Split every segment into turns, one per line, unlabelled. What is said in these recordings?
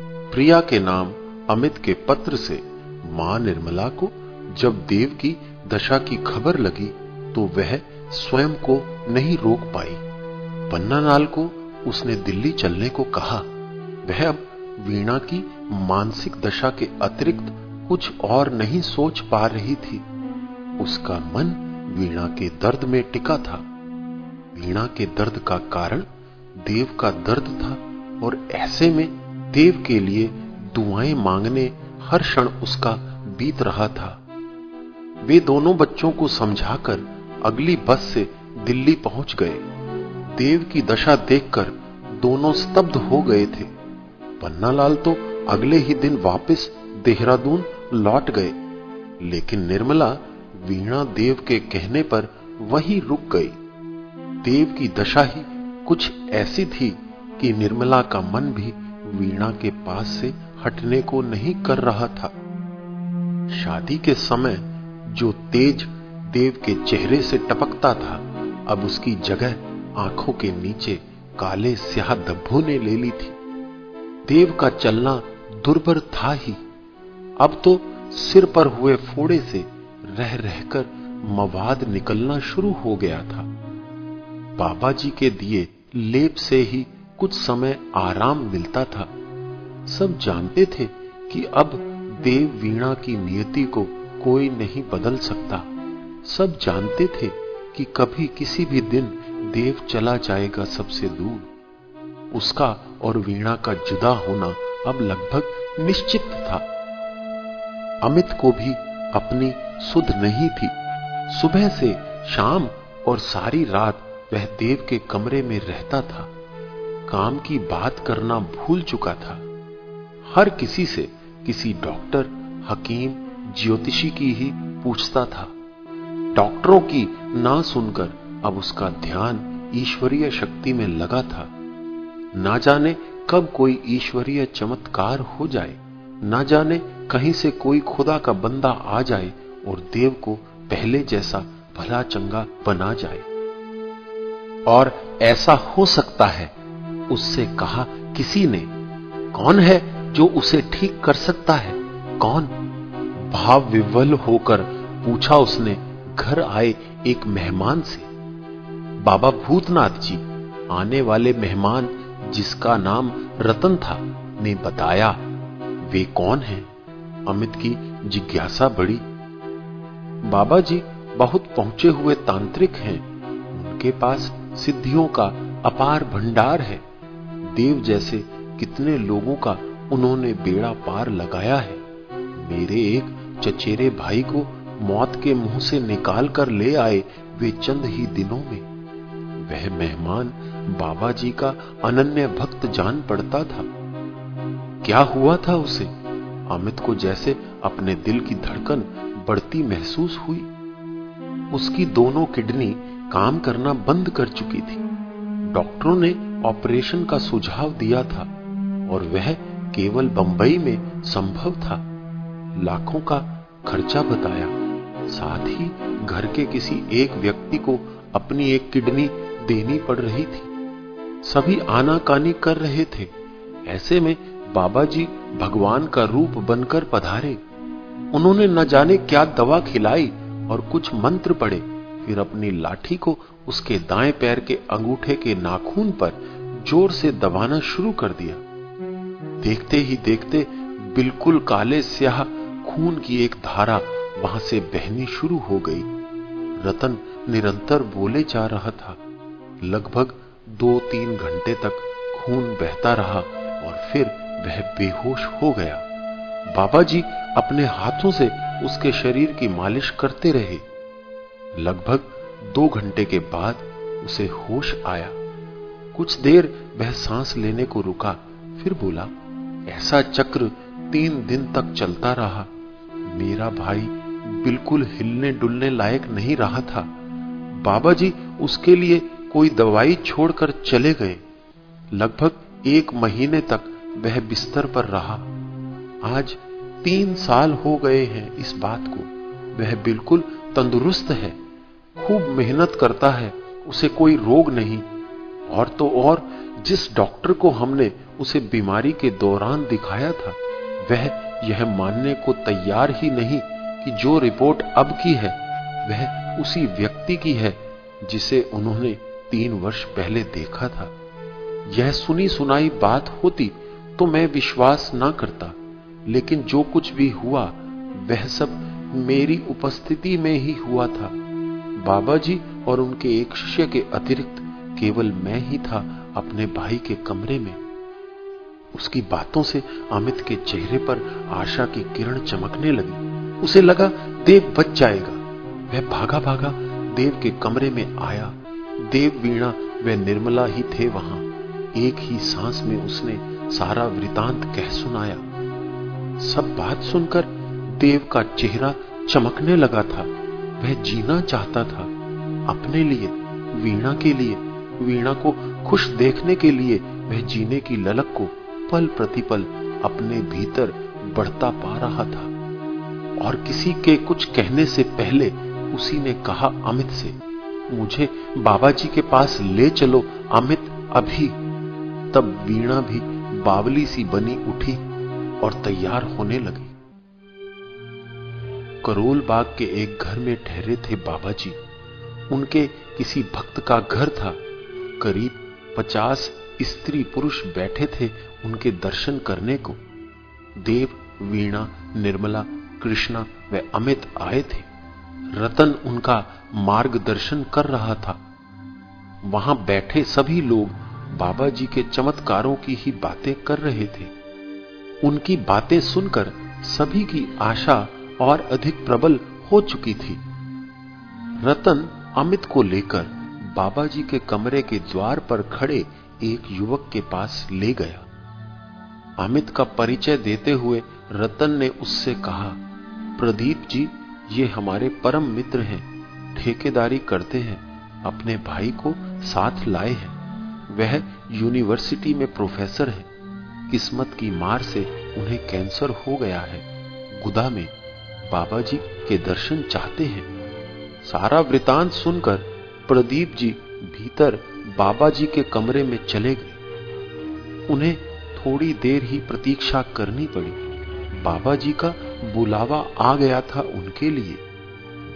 प्रिया के नाम अमित के पत्र से माँ निर्मला को जब देव की दशा की खबर लगी तो वह स्वयं को नहीं रोक पाई। पन्नालाल को उसने दिल्ली चलने को कहा। वह अब वीणा की मानसिक दशा के अतिरिक्त कुछ और नहीं सोच पा रही थी। उसका मन वीणा के दर्द में टिका था। वीणा के दर्द का कारण देव का दर्द था और ऐसे में देव के लिए दुआएँ मांगने हर क्षण उसका बीत रहा था। वे दोनों बच्चों को समझाकर अगली बस से दिल्ली पहुँच गए। देव की दशा देखकर दोनों स्तब्ध हो गए थे। पन्नालाल तो अगले ही दिन वापस देहरादून लौट गए, लेकिन निर्मला वीणा देव के कहने पर वहीं रुक गई। देव की दशा ही कुछ ऐसी थी कि निर्मला का मन भी वीणा के पास से हटने को नहीं कर रहा था। शादी के समय जो तेज देव के चेहरे से टपकता था, अब उसकी जगह आँखों के नीचे काले स्याह धब्बों ने ले ली थी। देव का चलना दुर्बर था ही। अब तो सिर पर हुए फोड़े से रह रहकर मवाद निकलना शुरू हो गया था। बाबा जी के दिए लेप से ही कुछ समय आराम मिलता था। सब जानते थे कि अब देव वीणा की नियति को कोई नहीं बदल सकता। सब जानते थे कि कभी किसी भी दिन देव चला जाएगा सबसे दूर। उसका और वीणा का जुदा होना अब लगभग निश्चित था। अमित को भी अपनी सुध नहीं थी। सुबह से शाम और सारी रात वह देव के कमरे में रहता था। काम की बात करना भूल चुका था। हर किसी से किसी डॉक्टर, हकीम, ज्योतिषी की ही पूछता था। डॉक्टरों की ना सुनकर अब उसका ध्यान ईश्वरीय शक्ति में लगा था। ना जाने कब कोई ईश्वरीय चमत्कार हो जाए, ना जाने कहीं से कोई खुदा का बंदा आ जाए और देव को पहले जैसा भला चंगा बना जाए। और ऐसा हो सकता है उससे कहा, किसी ने? कौन है जो उसे ठीक कर सकता है? कौन? भाव विवल होकर पूछा उसने, घर आए एक मेहमान से? बाबा भूतनाथ जी, आने वाले मेहमान जिसका नाम रतन था, ने बताया, वे कौन हैं? अमित की जिज्ञासा बढ़ी, बाबा जी, बहुत पहुँचे हुए तांत्रिक हैं। उनके पास सिद्धियों का अपार भंडार है। देव जैसे कितने लोगों का उन्होंने बेड़ा पार लगाया है। मेरे एक चचेरे भाई को मौत के मुँह से निकाल कर ले आए वे चंद ही दिनों में। वह मेहमान बाबा जी का अनन्य भक्त जान पड़ता था। क्या हुआ था उसे? अमित को जैसे अपने दिल की धड़कन बढ़ती महसूस हुई। उसकी दोनों किडनी काम करना बंद कर चुकी थी। डॉक्टरों ने ऑपरेशन का सुझाव दिया था और वह केवल बंबई में संभव था। लाखों का खर्चा बताया। साथ ही घर के किसी एक व्यक्ति को अपनी एक किडनी देनी पड़ रही थी। सभी आनाकानी कर रहे थे। ऐसे में बाबा जी भगवान का रूप बनकर पधारे। उन्होंने न जाने क्या दवा खिलाई और कुछ मंत्र पढ़े। फिर अपनी लाठी को उसके दाएँ पैर के अंगूठे के नाखून पर ज़ोर से दबाना शुरू कर दिया। देखते ही देखते बिल्कुल काले स्याह खून की एक धारा वहाँ से बहनी शुरू हो गई। रतन निरंतर बोले जा रहा था। लगभग दो तीन घंटे तक खून बहता रहा और फिर वह बेहोश हो गया। बाबा जी अपने हाथों से उसके शरीर की मालिश करते रहे। लगभग दो घंटे के बाद उसे होश आया। कुछ देर वह सांस लेने को रुका, फिर बोला, ऐसा चक्र तीन दिन तक चलता रहा। मेरा भाई बिल्कुल हिलने डुलने लायक नहीं रहा था। बाबा जी उसके लिए कोई दवाई छोड़कर चले गए। लगभग एक महीने तक वह बिस्तर पर रहा। आज तीन साल हो गए हैं इस बात को। वह बिल्कुल तंदुरुस्त है। खूब मेहनत करता है, उसे कोई रोग नहीं। और तो और जिस डॉक्टर को हमने उसे बीमारी के दौरान दिखाया था, वह यह मानने को तैयार ही नहीं कि जो रिपोर्ट अब की है, वह उसी व्यक्ति की है जिसे उन्होंने तीन वर्ष पहले देखा था। यह सुनी सुनाई बात होती तो मैं विश्वास ना करता, लेकिन जो कुछ भी हुआ, वह सब मेरी उपस्थिति में ही हुआ था। बाबा जी और उनके एक शिष्य के अतिरिक्त केवल मैं ही था अपने भाई के कमरे में। उसकी बातों से अमित के चेहरे पर आशा की किरण चमकने लगी। उसे लगा देव बच जाएगा। वह भागा भागा देव के कमरे में आया। देव वीणा व निर्मला ही थे वहाँ। एक ही सांस में उसने सारा वृतांत कह सुनाया। सब बात सुनकर देव का चेहरा चमकने लगा था। वह जीना चाहता था। अपने लिए, वीणा के लिए वीणा को खुश देखने के लिए, वह जीने की ललक को पल प्रतिपल अपने भीतर बढ़ता पा रहा था। और किसी के कुछ कहने से पहले उसी ने कहा अमित से, मुझे बाबा जी के पास ले चलो, अमित, अभी। तब वीणा भी बावली सी बनी उठी और तैयार होने लगी। करोल बाग के एक घर में ठहरे थे बाबा जी उनके किसी भक्त का घर था। करीब पचास स्त्री पुरुष बैठे थे उनके दर्शन करने को। देव, वीणा, निर्मला, कृष्णा व अमित आए थे। रतन उनका मार्गदर्शन कर रहा था। वहाँ बैठे सभी लोग बाबा जी के चमत्कारों की ही बातें कर रहे थे। उनकी बातें सुनकर सभी की आशा और अधिक प्रबल हो चुकी थी। रतन अमित को लेकर बाबा जी के कमरे के द्वार पर खड़े एक युवक के पास ले गया। अमित का परिचय देते हुए रतन ने उससे कहा, प्रदीप जी, ये हमारे परम मित्र हैं, ठेकेदारी करते हैं, अपने भाई को साथ लाए हैं। वह यूनिवर्सिटी में प्रोफेसर है। किस्मत की मार से उन्हें कैंसर हो गया है। गुदा में बाबा जी के दर्शन चाहते हैं। सारा वृतांत सुनकर प्रदीप जी भीतर बाबा जी के कमरे में चले गए। उन्हें थोड़ी देर ही प्रतीक्षा करनी पड़ी। बाबा जी का बुलावा आ गया था उनके लिए।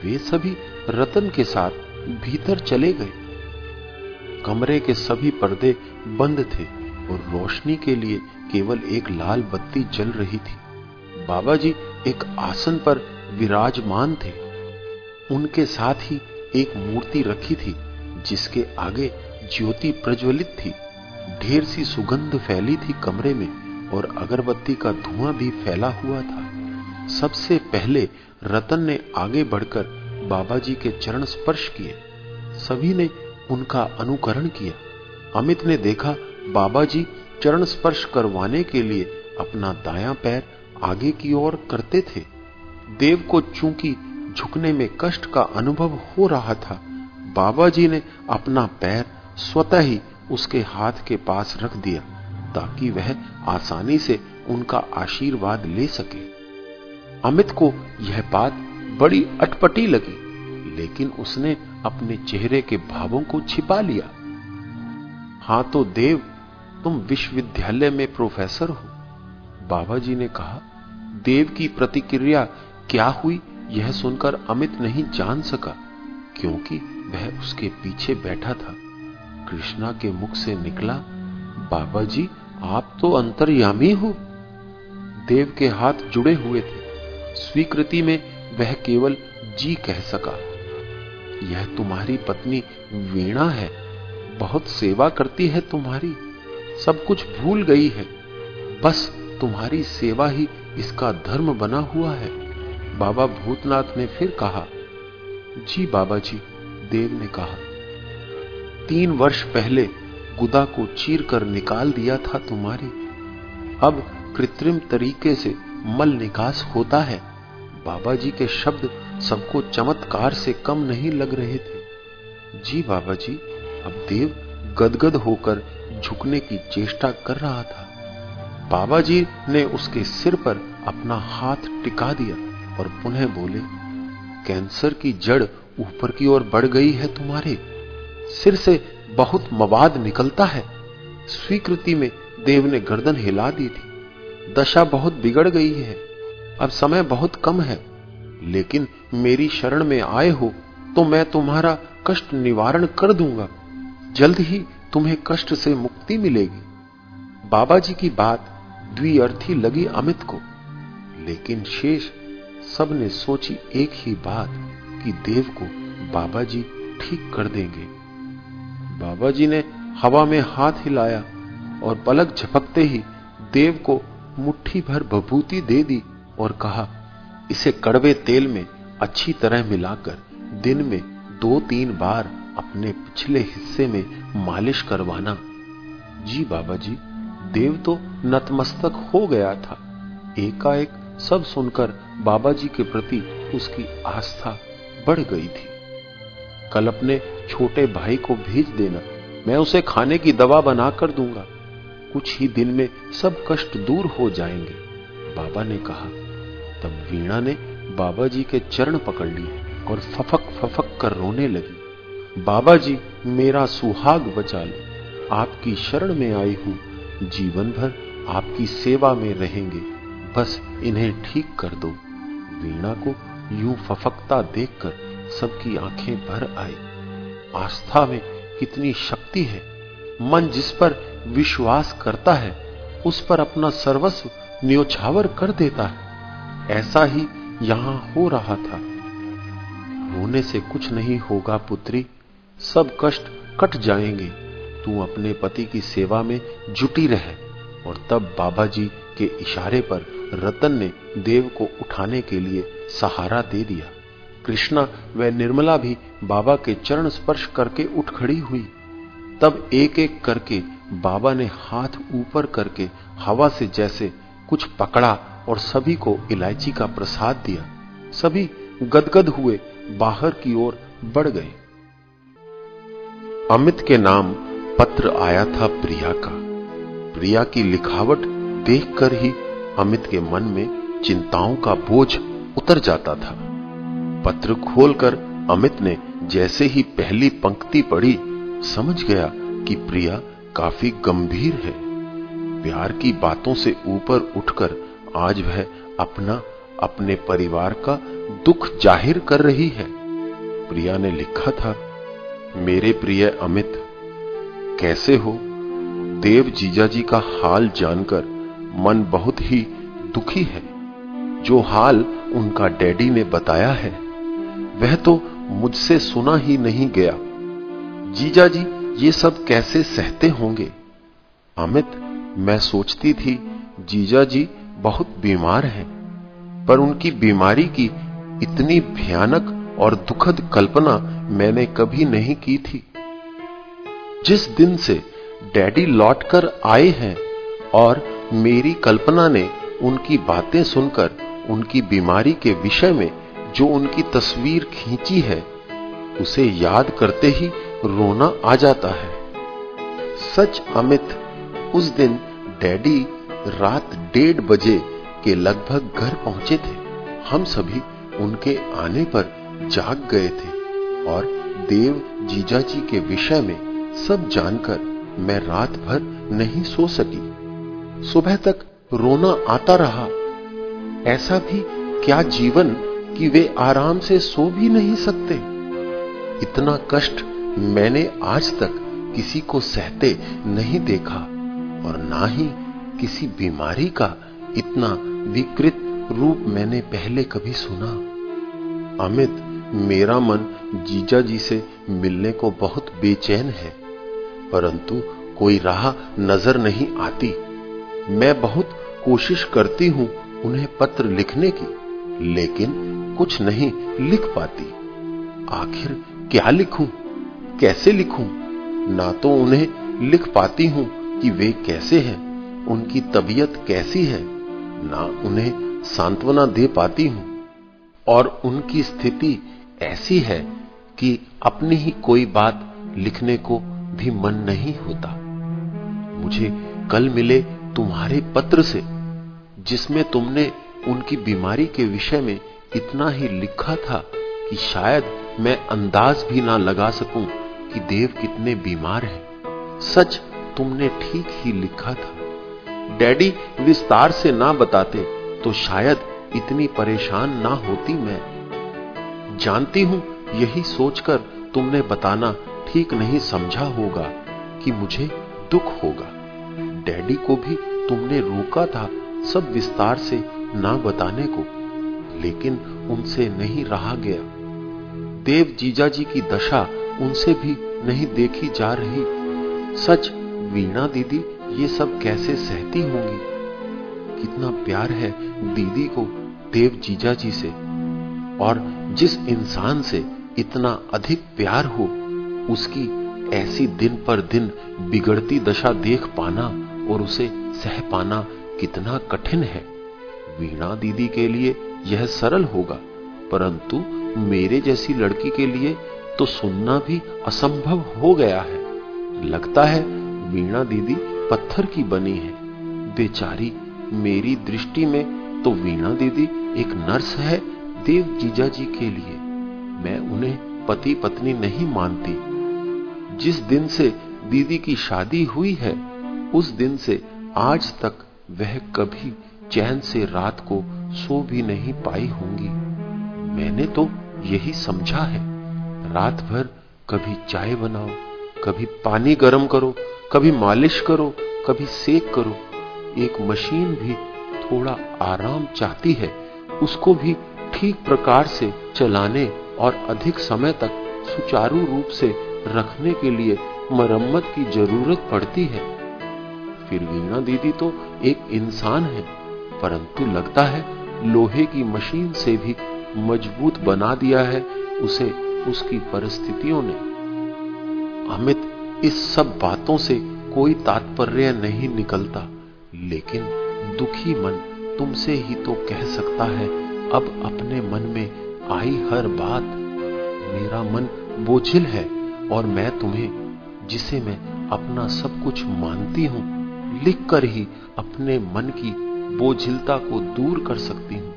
वे सभी रतन के साथ भीतर चले गए। कमरे के सभी पर्दे बंद थे और रोशनी के लिए केवल एक लाल बत्ती जल रही थी। बाबा जी एक आसन पर विराजमान थे। उनके साथ ही एक मूर्ति रखी थी, जिसके आगे ज्योति प्रज्वलित थी। ढेर सी सुगंध फैली थी कमरे में, और अगरबत्ती का धुआँ भी फैला हुआ था। सबसे पहले रतन ने आगे बढ़कर बाबा जी के चरण स्पर्श किए। सभी ने उनका अनुकरण किया। अमित ने देखा बाबा जी चरण स्पर्श करवाने के लिए अपना दायां पैर आगे की ओर करते थे। देव को चूँकि झुकने में कष्ट का अनुभव हो रहा था। बाबा जी ने अपना पैर स्वतः ही उसके हाथ के पास रख दिया, ताकि वह आसानी से उनका आशीर्वाद ले सके। अमित को यह बात बड़ी अटपटी लगी, लेकिन उसने अपने चेहरे के भावों को छिपा लिया। हाँ तो देव, तुम विश्वविद्यालय में प्रोफेसर हो। बाबा जी ने कहा, देव की प्रतिक्रिया क्या हुई? यह सुनकर अमित नहीं जान सका, क्योंकि वह उसके पीछे बैठा था। कृष्णा के मुख से निकला बाबा जी आप तो अंतर्यामी हो। देव के हाथ जुड़े हुए थे। स्वीकृति में वह केवल जी कह सका। यह तुम्हारी पत्नी वीणा है। बहुत सेवा करती है तुम्हारी। सब कुछ भूल गई है। बस तुम्हारी सेवा ही इसका धर्म बना हुआ है। बाबा भूतनाथ ने फिर कहा, जी बाबा जी, देव ने कहा, तीन वर्ष पहले गुदा को चीर कर निकाल दिया था तुम्हारी। अब कृत्रिम तरीके से मल निकास होता है। बाबा जी के शब्द सबको चमत्कार से कम नहीं लग रहे थे। जी बाबा जी, अब देव गदगद होकर झुकने की चेष्टा कर रहा था। बाबा जी ने उसके सिर पर अपना हाथ टिका दिया। और पुनः बोले, कैंसर की जड़ ऊपर की ओर बढ़ गई है तुम्हारे। सिर से बहुत मवाद निकलता है। स्वीकृति में देव ने गर्दन हिला दी थी। दशा बहुत बिगड़ गई है। अब समय बहुत कम है। लेकिन मेरी शरण में आए हो तो मैं तुम्हारा कष्ट निवारण कर दूँगा। जल्द ही तुम्हें कष्ट से मुक्ति मिलेगी। बाबा जी की बात द्विअर्थी लगी अमित को। लेकिन शेष सबने सोची एक ही बात कि देव को बाबा जी ठीक कर देंगे। बाबा जी ने हवा में हाथ हिलाया और पलक झपकते ही देव को मुट्ठी भर बभूति दे दी और कहा, इसे कड़वे तेल में अच्छी तरह मिलाकर दिन में दो तीन बार अपने पिछले हिस्से में मालिश करवाना। जी बाबा जी, देव तो नतमस्तक हो गया था। एकाएक सब सुनकर बाबा जी के प्रति उसकी आस्था बढ़ गई थी। कल अपने छोटे भाई को भेज देना, मैं उसे खाने की दवा बनाकर दूँगा। कुछ ही दिन में सब कष्ट दूर हो जाएँगे। बाबा ने कहा, तब वीणा ने बाबा जी के चरण पकड़ लिए और फफक फफक कर रोने लगी। बाबा जी मेरा सुहाग बचा लो। आपकी शरण में आई हूँ। जीवन भर आपकी सेवा में रहेंगे। बस इन्हें ठीक कर दो। वीणा को यूँ फफकता देखकर सबकी आँखें भर आई आस्था में कितनी शक्ति है। मन जिस पर विश्वास करता है, उस पर अपना सर्वस्व न्योछावर कर देता है। ऐसा ही यहाँ हो रहा था। रोने से कुछ नहीं होगा पुत्री, सब कष्ट कट जाएँगे। तू अपने पति की सेवा में जुटी रहे और तब बाबा जी के इशारे पर रतन ने देव को उठाने के लिए सहारा दे दिया। कृष्णा व निर्मला भी बाबा के चरण स्पर्श करके उठ खड़ी हुई। तब एक एक करके बाबा ने हाथ ऊपर करके हवा से जैसे कुछ पकड़ा और सभी को इलायची का प्रसाद दिया। सभी गदगद हुए, बाहर की ओर बढ़ गए। अमित के नाम पत्र आया था प्रिया का। प्रिया की लिखावट देखकर ही अमित के मन में चिंताओं का बोझ उतर जाता था। पत्र खोलकर अमित ने जैसे ही पहली पंक्ति पढ़ी, समझ गया कि प्रिया काफ़ी गंभीर है। प्यार की बातों से ऊपर उठकर आज वह अपना, अपने परिवार का दुख ज़ाहिर कर रही है। प्रिया ने लिखा था, मेरे प्रिय अमित, कैसे हो? देव जीजा जी का हाल जानकर मन बहुत ही दुखी है। जो हाल उनका डैडी ने बताया है, वह तो मुझसे सुना ही नहीं गया। जीजा जी, ये सब कैसे सहते होंगे? अमित, मैं सोचती थी, जीजा जी बहुत बीमार हैं, पर उनकी बीमारी की इतनी भयानक और दुखद कल्पना मैंने कभी नहीं की थी। जिस दिन से डैडी लौटकर आए हैं और मेरी कल्पना ने उनकी बातें सुनकर उनकी बीमारी के विषय में जो उनकी तस्वीर खींची है, उसे याद करते ही रोना आ जाता है। सच अमित, उस दिन डैडी रात डेढ़ बजे के लगभग घर पहुँचे थे। हम सभी उनके आने पर जाग गए थे और देव जीजाजी के विषय में सब जानकर मैं रात भर नहीं सो सकी। सुबह तक रोना आता रहा। ऐसा भी क्या जीवन कि वे आराम से सो भी नहीं सकते? इतना कष्ट मैंने आज तक किसी को सहते नहीं देखा, और ना ही किसी बीमारी का इतना विकृत रूप मैंने पहले कभी सुना। अमित, मेरा मन जीजा जी से मिलने को बहुत बेचैन है, परंतु कोई राह नज़र नहीं आती। मैं बहुत कोशिश करती हूँ उन्हें पत्र लिखने की, लेकिन कुछ नहीं लिख पाती। आखिर क्या लिखूं? कैसे लिखूं? ना तो उन्हें लिख पाती हूँ कि वे कैसे हैं, उनकी तबीयत कैसी है, ना उन्हें सांत्वना दे पाती हूँ। और उनकी स्थिति ऐसी है कि अपनी ही कोई बात लिखने को भी मन नहीं होता। मुझे कल मिले तुम्हारे पत्र से, जिसमें तुमने उनकी बीमारी के विषय में इतना ही लिखा था कि शायद मैं अंदाज भी ना लगा सकूँ कि देव कितने बीमार हैं। सच तुमने ठीक ही लिखा था। डैडी विस्तार से ना बताते तो शायद इतनी परेशान ना होती मैं। जानती हूँ, यही सोचकर तुमने बताना ठीक नहीं समझा होगा कि मुझे दुख होगा। डैडी को भी तुमने रोका था सब विस्तार से ना बताने को, लेकिन उनसे नहीं रहा गया। देव जीजा जी की दशा उनसे भी नहीं देखी जा रही। सच, वीणा दीदी, ये सब कैसे सहती होंगी? कितना प्यार है दीदी को, देव जीजा जी से। और जिस इंसान से इतना अधिक प्यार हो, उसकी ऐसी दिन पर दिन बिगड़ती दशा देख पाना और उसे सह पाना कितना कठिन है। वीणा दीदी के लिए यह सरल होगा, परंतु मेरे जैसी लड़की के लिए तो सुनना भी असंभव हो गया है। लगता है वीणा दीदी पत्थर की बनी है। बेचारी, मेरी दृष्टि में तो वीणा दीदी एक नर्स है देव जीजा जी के लिए। मैं उन्हें पति पत्नी नहीं मानती। जिस दिन से दीदी की शादी हुई है उस दिन से आज तक वह कभी चैन से रात को सो भी नहीं पाई होंगी। मैंने तो यही समझा है, रात भर कभी चाय बनाओ, कभी पानी गर्म करो, कभी मालिश करो, कभी सेक करो। एक मशीन भी थोड़ा आराम चाहती है, उसको भी ठीक प्रकार से चलाने और अधिक समय तक सुचारू रूप से रखने के लिए मरम्मत की ज़रूरत पड़ती है। फिर वीणा दीदी तो एक इंसान है, परंतु लगता है लोहे की मशीन से भी मज़बूत बना दिया है उसे उसकी परिस्थितियों ने। अमित, इस सब बातों से कोई तात्पर्य नहीं निकलता, लेकिन दुखी मन तुमसे ही तो कह सकता है, अब अपने मन में आई हर बात। मेरा मन बोझिल है और मैं तुम्हें, जिसे मैं अपना सब कुछ मानती हूँ लिखकर ही अपने मन की बोझिलता को दूर कर सकती हूँ।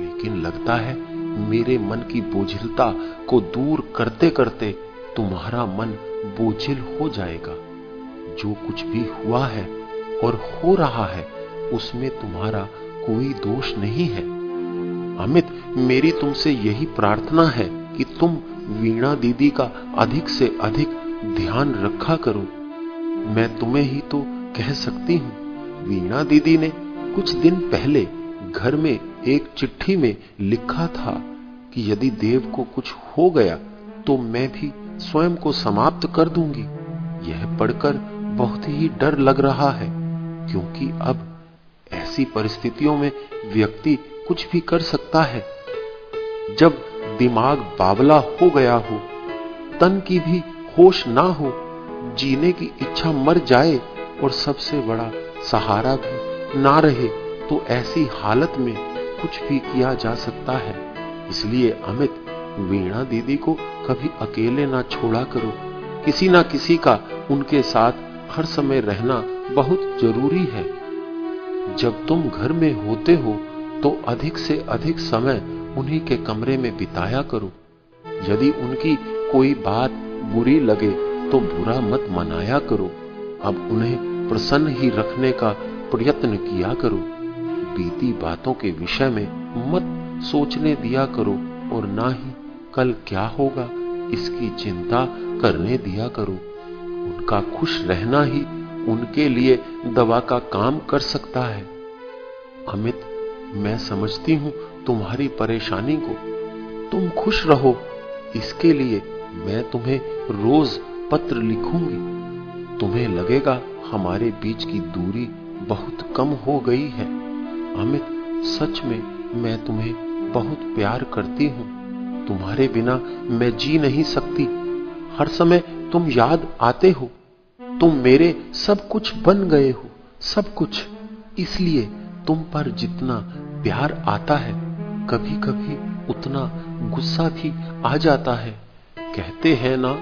लेकिन लगता है, मेरे मन की बोझिलता को दूर करते करते तुम्हारा मन बोझिल हो जाएगा। जो कुछ भी हुआ है और हो रहा है, उसमें तुम्हारा कोई दोष नहीं है। अमित, मेरी तुमसे यही प्रार्थना है कि तुम वीणा दीदी का अधिक से अधिक ध्यान रखा करो। मैं तुम्हें ही तो कह सकती हूँ, वीणा दीदी ने कुछ दिन पहले घर में एक चिट्ठी में लिखा था कि यदि देव को कुछ हो गया तो मैं भी स्वयं को समाप्त कर दूँगी। यह पढ़कर बहुत ही डर लग रहा है, क्योंकि अब ऐसी परिस्थितियों में व्यक्ति कुछ भी कर सकता है। जब दिमाग बावला हो गया हो, तन की भी होश ना हो, जीने की इच्छा मर जाए और सबसे बड़ा सहारा भी ना रहे तो ऐसी हालत में कुछ भी किया जा सकता है। इसलिए अमित, वीणा दीदी को कभी अकेले ना छोड़ा करो। किसी ना किसी का उनके साथ हर समय रहना बहुत ज़रूरी है। जब तुम घर में होते हो तो अधिक से अधिक समय उन्हीं के कमरे में बिताया करो। यदि उनकी कोई बात बुरी लगे तो बुरा मत मनाया करो। अब उन्हें प्रसन्न ही रखने का प्रयत्न किया करो। बीती बातों के विषय में मत सोचने दिया करो और ना ही कल क्या होगा, इसकी चिंता करने दिया करो। उनका खुश रहना ही उनके लिए दवा का काम कर सकता है। अमित, मैं समझती हूँ तुम्हारी परेशानी को। तुम खुश रहो। इसके लिए मैं तुम्हें रोज पत्र लिखूँगी। तुम्हें लगेगा हमारे बीच की दूरी बहुत कम हो गई है। अमित, सच में मैं तुम्हें बहुत प्यार करती हूँ। तुम्हारे बिना मैं जी नहीं सकती। हर समय तुम याद आते हो। तुम मेरे सब कुछ बन गए हो। सब कुछ। इसलिए तुम पर जितना प्यार आता है कभी कभी उतना गुस्सा भी आ जाता है। कहते हैं ना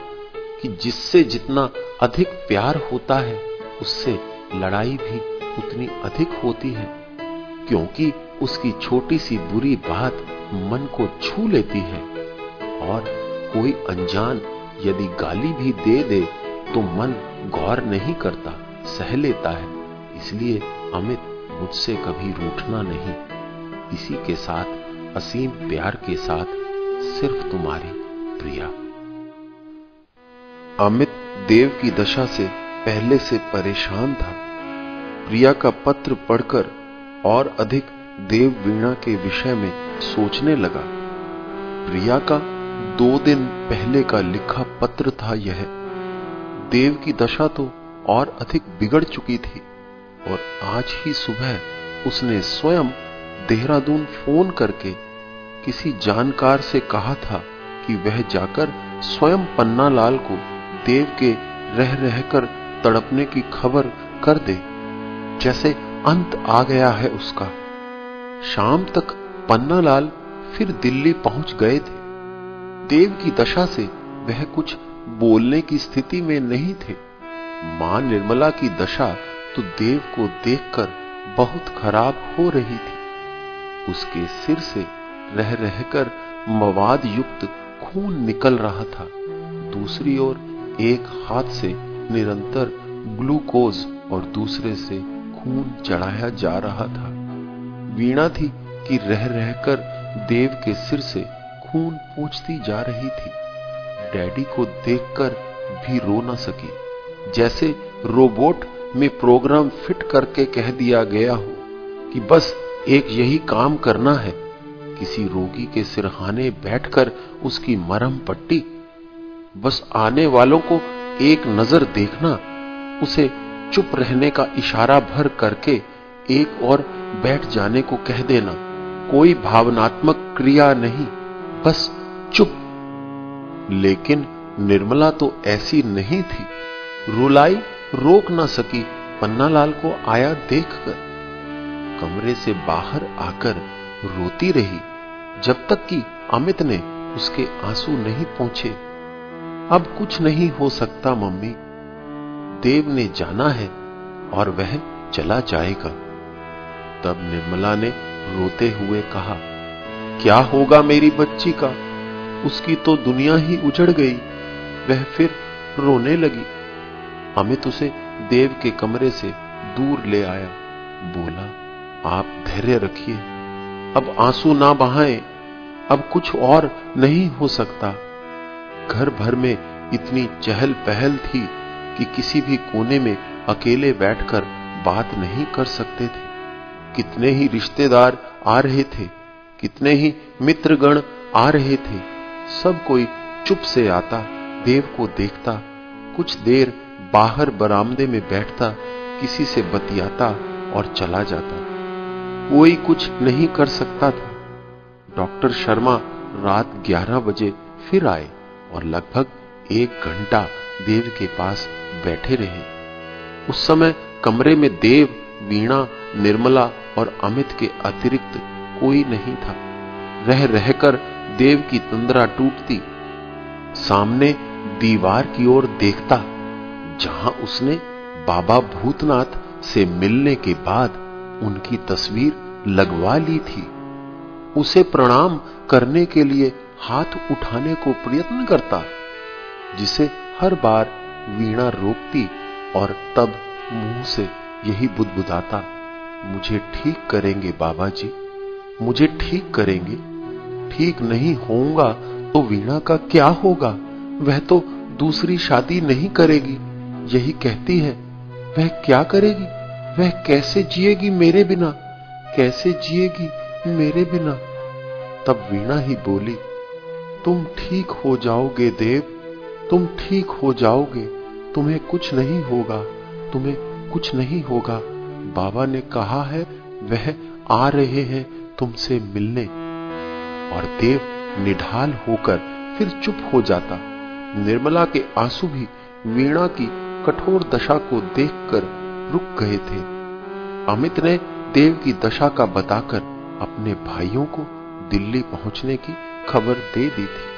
कि जिससे जितना अधिक प्यार होता है उससे लड़ाई भी उतनी अधिक होती है, क्योंकि उसकी छोटी सी बुरी बात मन को छू लेती है। और कोई अनजान यदि गाली भी दे दे तो मन गौर नहीं करता, सह लेता है। इसलिए अमित मुझसे कभी रूठना नहीं। इसी के साथ, असीम प्यार के साथ, सिर्फ़ तुम्हारी प्रिया। अमित देव की दशा से पहले से परेशान था। प्रिया का पत्र पढ़कर और अधिक देव वीणा के विषय में सोचने लगा। प्रिया का दो दिन पहले का लिखा पत्र था यह। देव की दशा तो और अधिक बिगड़ चुकी थी और आज ही सुबह उसने स्वयं देहरादून फ़ोन करके किसी जानकार से कहा था कि वह जाकर स्वयं पन्ना लाल को देव के रह रहकर तड़पने की खबर कर दे, जैसे अंत आ गया है उसका। शाम तक पन्नालाल फिर दिल्ली पहुँच गए थे। देव की दशा से वह कुछ बोलने की स्थिति में नहीं थे। माँ निर्मला की दशा तो देव को देखकर बहुत खराब हो रही थी। उसके सिर से रह रहकर मवाद युक्त खून निकल रहा था। दूसरी ओर एक हाथ से निरंतर ग्लूकोज और दूसरे से खून चढ़ाया जा रहा था। वीणा थी कि रह रहकर देव के सिर से खून पूछती जा रही थी। डैडी को देखकर भी रो न सकी। जैसे रोबोट में प्रोग्राम फिट करके कह दिया गया हो कि बस एक यही काम करना है। किसी रोगी के सिरहाने बैठकर उसकी मरम पट्टी, बस आने वालों को एक नज़र देखना, उसे चुप रहने का इशारा भर करके एक और बैठ जाने को कह देना। कोई भावनात्मक क्रिया नहीं, बस चुप। लेकिन निर्मला तो ऐसी नहीं थी। रुलाई रोक ना सकी, पन्नालाल को आया देखकर। कमरे से बाहर आकर रोती रही, जब तक कि अमित ने उसके आँसू नहीं पहुँचे अब कुछ नहीं हो सकता, मम्मी। देव ने जाना है और वह चला जाएगा। तब निर्मला ने रोते हुए कहा, क्या होगा मेरी बच्ची का? उसकी तो दुनिया ही उजड़ गई। वह फिर रोने लगी। अमित उसे देव के कमरे से दूर ले आया। बोला, आप धैर्य रखिए। अब आँसू ना बहाएँ। अब कुछ और नहीं हो सकता। घर भर में इतनी चहल पहल थी कि किसी भी कोने में अकेले बैठकर बात नहीं कर सकते थे। कितने ही रिश्तेदार आ रहे थे, कितने ही मित्रगण आ रहे थे, सब कोई चुप से आता, देव को देखता, कुछ देर बाहर बरामदे में बैठता, किसी से बतियाता और चला जाता। कोई कुछ नहीं कर सकता था। डॉक्टर शर्मा रात 11 बजे फिर आए। और लगभग एक घंटा देव के पास बैठे रहे। उस समय कमरे में देव, वीणा, निर्मला और अमित के अतिरिक्त कोई नहीं था। रह रहकर देव की तंद्रा टूटती। सामने दीवार की ओर देखता, जहाँ उसने बाबा भूतनाथ से मिलने के बाद उनकी तस्वीर लगवा ली थी। उसे प्रणाम करने के लिए हाथ उठाने को प्रयत्न करता जिसे हर बार वीणा रोकती और तब मुँह से यही बुदबुदाता, मुझे ठीक करेंगे बाबा जी मुझे ठीक करेंगे, ठीक नहीं होऊँगा तो वीणा का क्या होगा, वह तो दूसरी शादी नहीं करेगी। यही कहती है, वह क्या करेगी? वह कैसे जिएगी मेरे बिना? कैसे जिएगी मेरे बिना। तब वीणा ही बोली, तुम ठीक हो जाओगे देव, तुम ठीक हो जाओगे, तुम्हें कुछ नहीं होगा, तुम्हें कुछ नहीं होगा। बाबा ने कहा है, वह आ रहे हैं तुमसे मिलने। और देव निढाल होकर फिर चुप हो जाता। निर्मला के आँसू भी वीणा की कठोर दशा को देखकर रुक गए थे। अमित ने देव की दशा का बताकर अपने भाइयों को दिल्ली पहुँचने की खबर दे दी थी।